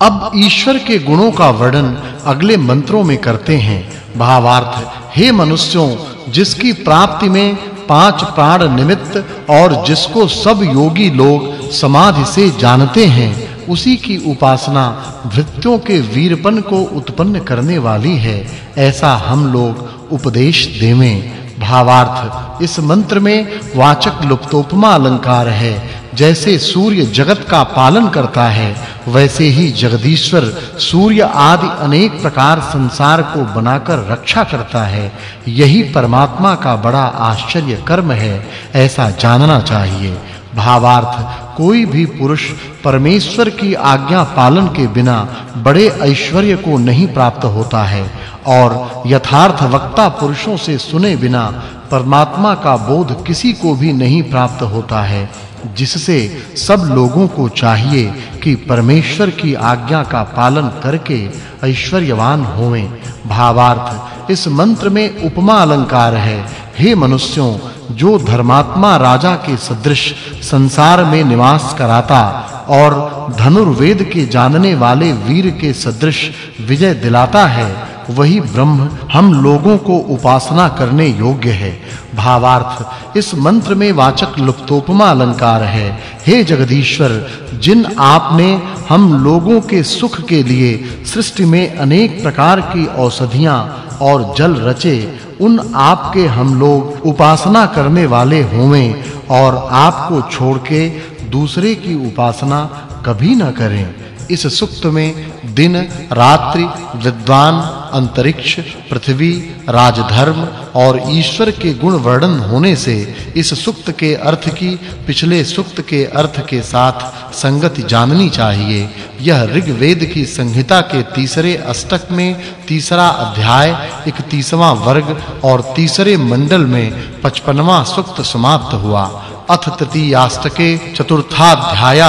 अब ईश्वर के गुणों का वर्णन अगले मंत्रों में करते हैं। भावार्थ, हे मनुष्यों, जिसकी प्राप्ति में पाँच प्राण निमित्त और जिसको सब योगी लोग समाधि से जानते हैं, उसी की उपासना वृत्तियों के वीरपन को उत्पन्न करने वाली है। ऐसा हम लोग उपदेश देवें। भावार्थ, इस मंत्र में वाचक् लुप्तोपमा अलंकार है, जैसे सूर्य जगत का पालन करता है वैसे ही जगदीश्वर सूर्य आदि अनेक प्रकार संसार को बनाकर रक्षा करता है। यही परमात्मा का बड़ा आश्चर्य कर्म है, ऐसा जानना चाहिए। भावार्थ, कोई भी पुरुष परमेश्वर की आज्ञा पालन के बिना बड़े ऐश्वर्य को नहीं प्राप्त होता है और यथार्थ वक्ता पुरुषों से सुने बिना परमात्मा का बोध किसी को भी नहीं प्राप्त होता है। जिससे सब लोगों को चाहिए कि परमेश्वर की आज्ञा का पालन करके ऐश्वर्यवान होवें। भावार्थ, इस मंत्र में उपमा अलंकार है। हे मनुष्यों, जो धर्मात्मा राजा के सदृश संसार में निवास कराता और धनुर्वेद के जानने वाले वीर के सदृश विजय दिलाता है वही ब्रह्म हम लोगों को उपासना करने योग्य है। भावार्थ, इस मंत्र में वाचक् लुप्तोपमा अलंकार है। हे जगदीश्वर, जिन आपने हम लोगों के सुख के लिए सृष्टि में अनेक प्रकार की औषधियाँ और जल रचे, उन आपके हम लोग उपासना करने वाले होवें और आपको छोड़ के दूसरे की उपासना कभी न करें। इस सुक्त में दिन, रात्रि, विद्वान अंतरिक्ष, पृथ्वी, राजधर्म और ईश्वर के गुण वर्णन होने से इस सुक्त के अर्थ की, पिछले सुक्त के अर्थ के साथ संगति जाननी चाहिए। यह ऋग्वेद की संहिता के तीसरे अष्टक में तीसरा अध्याय 31वां वर्ग और तीसरे मंडल में 55वां सुक्त समाप्त हुआ। अथ तृतीयाष्टके चतुर्थाध्याय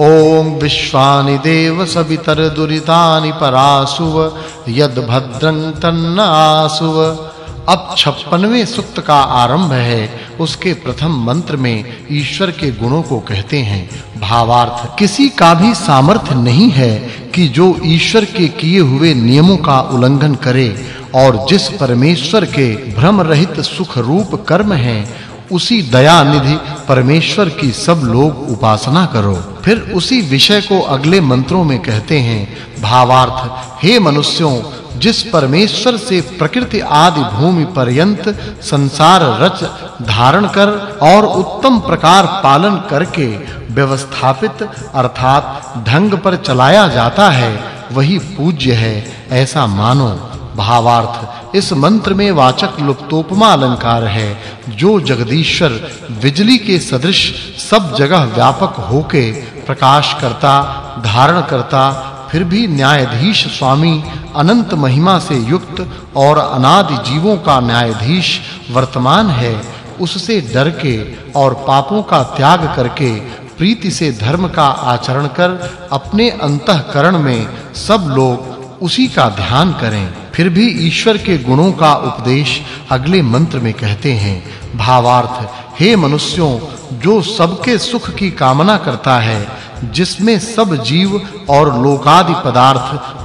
ओम विश्वानि देव सवितर दुरितानि परासुव, यद भद्रं तन्न आसुव। अब 56वें सुक्त का आरंभ है। उसके प्रथम मंत्र में ईश्वर के गुणों को कहते हैं। भावार्थ, किसी का भी सामर्थ्य नहीं है कि जो ईश्वर के किए हुए नियमों का उल्लंघन करे और जिस परमेश्वर के भ्रम रहित सुख रूप कर्म हैं उसी दया निधि परमेश्वर की सब लोग उपासना करो। फिर उसी विषय को अगले मंत्रों में कहते हैं, भावार्थ, हे मनुष्यों, जिस परमेश्वर से प्रकृति आदि भूमि पर्यंत संसार रच धारण कर और उत्तम प्रकार पालन करके व्यवस्थापित अर्थात ढंग पर चलाया जाता है, वही पूज्य है, ऐसा मानो। भावार्थ इस मंत्र में वाचक् लुप्तोपमा अलंकार है, जो जगदीश्वर बिजली के सदृश सब जगह व्यापक होके प्रकाश करता, धारण करता, फिर भी न्यायाधीश स्वामी अनंत महिमा से युक्त और अनादि जीवों का न्यायाधीश वर्तमान है, उससे डर के और पापों का त्याग करके प्रीति से धर्म का आचरण कर अपने अंतःकरण में सब लोग उसी का ध्यान करें। फिर भी ईश्वर के गुणों का उपदेश अगले मंत्र में कहते हैं, भावार्थ, हे मनुष्यों, जो सबके सुख की कामना करता है, जिसमें सब जीव और लोकादि पदार्थ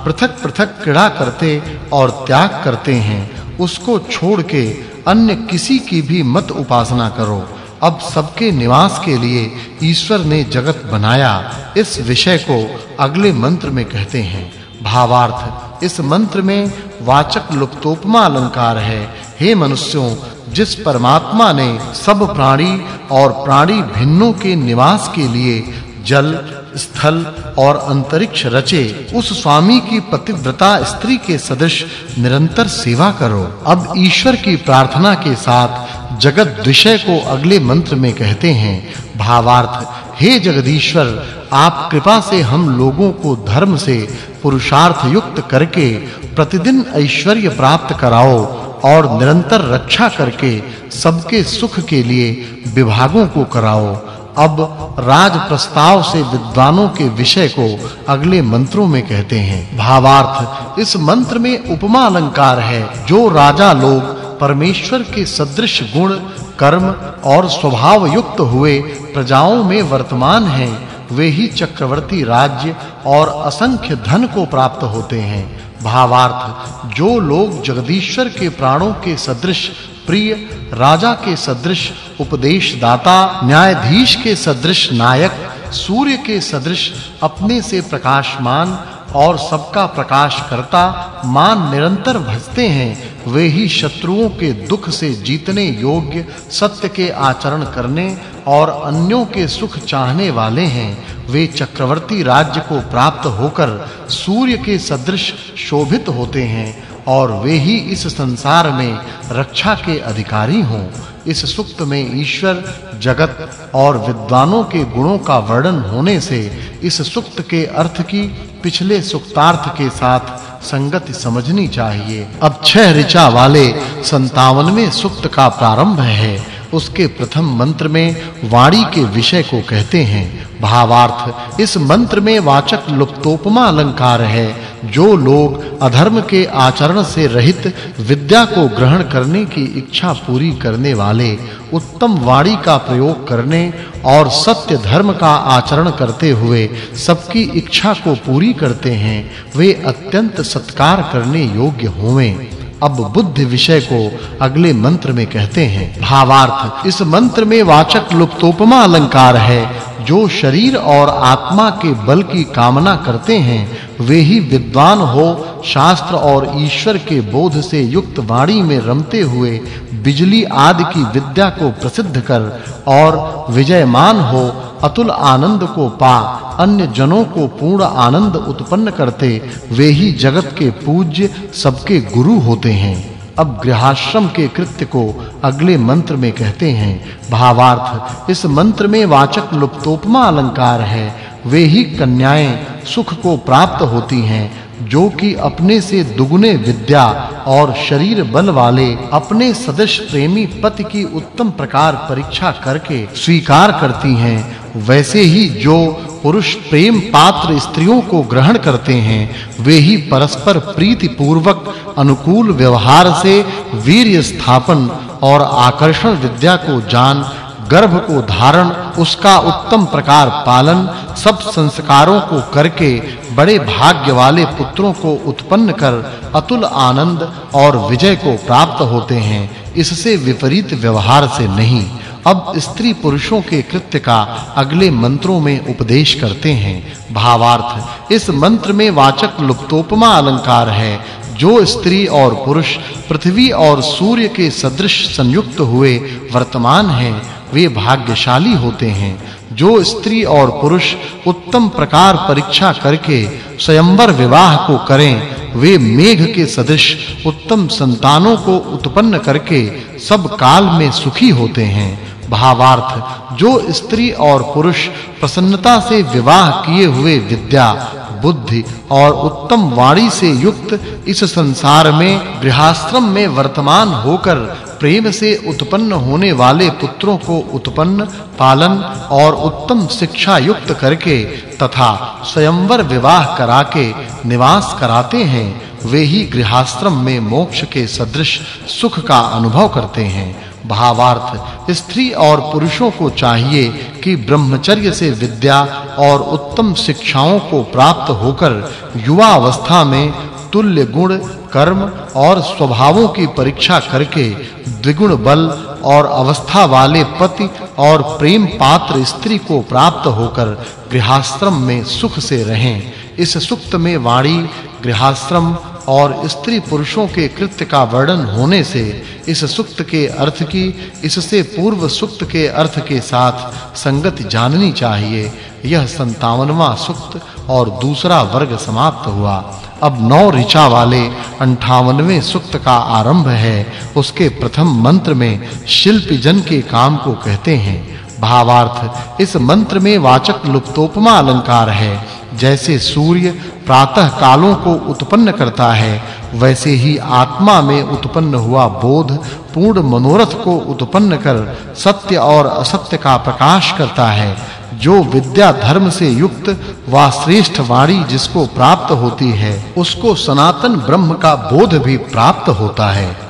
पृथक-पृथक क्रीड़ा करते और त्याग करते हैं, उसको छोड़ के अन्य किसी की भी मत उपासना करो। अब सबके निवास के लिए ईश्वर ने जगत बनाया, इस विषय को अगले मंत्र में कहते हैं भावार्थ। इस मंत्र में वाचक् लुप्तोपमा अलंकार है। हे मनुष्यों, जिस परमात्मा ने सब प्राणी और प्राणी भिन्नों के निवास के लिए जल स्थल और अंतरिक्ष रचे, उस स्वामी की पतिव्रता स्त्री के सदृश निरंतर सेवा करो। अब ईश्वर की प्रार्थना के साथ जगत विषय को अगले मंत्र में कहते हैं, भावार्थ, हे जगदीश्वर, आप कृपा से हम लोगों को धर्म से पुरुषार्थ युक्त करके प्रतिदिन ऐश्वर्य प्राप्त कराओ और निरंतर रक्षा करके सबके सुख के लिए विभागों को कराओ। अब राज प्रस्ताव से विद्वानों के विषय को अगले मंत्रों में कहते हैं। भावार्थ, इस मंत्र में उपमा अलंकार है, जो राजा लोग परमेश्वर के सदृश गुण, कर्म और स्वभाव युक्त हुए प्रजाओं में वर्तमान हैं, वे ही चक्रवर्ती राज्य और असंख्य धन को प्राप्त होते हैं। भावार्थ, जो लोग जगदीश्वर के प्राणों के सदृश प्रिय राजा के सदृश उपदेश दाता न्यायाधीश के सदृश नायक, सूर्य के सदृश, अपने से प्रकाशमान और सबका प्रकाश करता मान निरंतर भजते हैं, वे ही शत्रुओं के दुख से जीतने योग्य सत्य के आचरण करने और अन्यों के सुख चाहने वाले हैं। वे चक्रवर्ती राज्य को प्राप्त होकर सूर्य के सदृश शोभित होते हैं और वे ही इस संसार में रक्षा के अधिकारी हों। इस सुक्त में ईश्वर, जगत और विद्वानों के गुणों का वर्णन होने से इस सुक्त के अर्थ की, पिछले सुक्तार्थ के साथ संगति समझनी चाहिए। अब छह ऋचा वाले 57वें सुक्त का प्रारंभ है। उसके प्रथम मंत्र में वाणी के विषय को कहते हैं। भावार्थ, इस मंत्र में वाचक् लुप्तोपमा अलंकार है, जो लोग अधर्म के आचरण से रहित विद्या को ग्रहण करने की इच्छा पूरी करने वाले, उत्तम वाणी का प्रयोग करने और सत्य धर्म का आचरण करते हुए सबकी इच्छा को पूरी करते हैं, वे अत्यंत सत्कार करने योग्य होवें। अब बुद्धि विषय को अगले मंत्र में कहते हैं। भावार्थ, इस मंत्र में वाचक् लुप्तोपमा अलंकार है। जो शरीर और आत्मा के बल की कामना करते हैं, वे ही विद्वान हो, शास्त्र और ईश्वर के बोध से युक्त वाणी में रमते हुए बिजली आदि की विद्या को प्रसिद्ध कर और विजयमान हो, अतुल आनंद को पा। अन्य जनों को पूर्ण आनंद उत्पन्न करते, वे ही जगत के पूज्य, सबके गुरु होते हैं। अब गृहाश्रम के कृत्य को अगले मंत्र में कहते हैं। भावार्थ, इस मंत्र में वाचक् लुप्तोपमा अलंकार है। वे ही कन्याएँ सुख को प्राप्त होती हैं, जो कि अपने से दुगुने विद्या और शरीर बल वाले अपने सदस्य प्रेमी पति की उत्तम प्रकार परीक्षा करके स्वीकार करती हैं, वैसे ही जो पुरुष प्रेम पात्र स्त्रियों को ग्रहण करते हैं, वे ही परस्पर प्रीति पूर्वक अनुकूल व्यवहार से वीर्य स्थापन और आकर्षण विद्या को जान गर्भ को धारण, उसका उत्तम प्रकार पालन, सब संस्कारों को करके बड़े भाग्य वाले पुत्रों को उत्पन्न कर अतुल आनंद और विजय को प्राप्त होते हैं। इससे विपरीत व्यवहार से नहीं। अब स्त्री पुरुषों के कृत्य का अगले मंत्रों में उपदेश करते हैं। भावार्थ, इस मंत्र में वाचक् लुप्तोपमा अलंकार है। जो स्त्री और पुरुष पृथ्वी और सूर्य के सदृश संयुक्त हुए वर्तमान हैं, वे भाग्यशाली होते हैं। जो स्त्री और पुरुष उत्तम प्रकार परीक्षा करके स्वयंवर विवाह को करें, वे मेघ के सदृश उत्तम संतानों को उत्पन्न करके सब काल में सुखी होते हैं। भावार्थ, जो स्त्री और पुरुष प्रसन्नता से विवाह किए हुए विद्या बुद्धि और उत्तम वाणी से युक्त इस संसार में, गृहाश्रम में वर्तमान होकर प्रेम से उत्पन्न होने वाले पुत्रों को उत्पन्न, पालन और उत्तम शिक्षा युक्त करके तथा स्वयंवर विवाह करा के निवास कराते हैं, वे ही गृहाश्रम में मोक्ष के सदृश सुख का अनुभव करते हैं। भावार्थ। स्त्री और पुरुषों को चाहिए कि ब्रह्मचर्य से विद्या और उत्तम शिक्षाओं को प्राप्त होकर युवा अवस्था में तुल्य गुण, कर्म और स्वभावों की परीक्षा करके द्विगुण बल और अवस्था वाले पति और प्रेम पात्र स्त्री को प्राप्त होकर गृहाश्रम में सुख से रहें। इस सुक्त में वाणी, गृहाश्रम और स्त्री पुरुषों के कृत्य का वर्णन होने से इस सुक्त के अर्थ की, इससे पूर्व सुक्त के अर्थ के साथ संगति जाननी चाहिए। यह 57वां सुक्त और दूसरा वर्ग समाप्त हुआ। अब नौ ऋचा वाले 58वें सुक्त का आरंभ है। उसके प्रथम मंत्र में शिल्पी जन के काम को कहते हैं। भावार्थ, इस मंत्र में वाचक् लुप्तोपमा अलंकार है। जैसे सूर्य प्रातः कालों को उत्पन्न करता है, वैसे ही आत्मा में उत्पन्न हुआ बोध पूर्ण मनोरथ को उत्पन्न कर सत्य और असत्य का प्रकाश करता है, जो विद्या धर्म से युक्त व श्रेष्ठ वाणी जिसको प्राप्त होती है, उसको सनातन ब्रह्म का बोध भी प्राप्त होता है।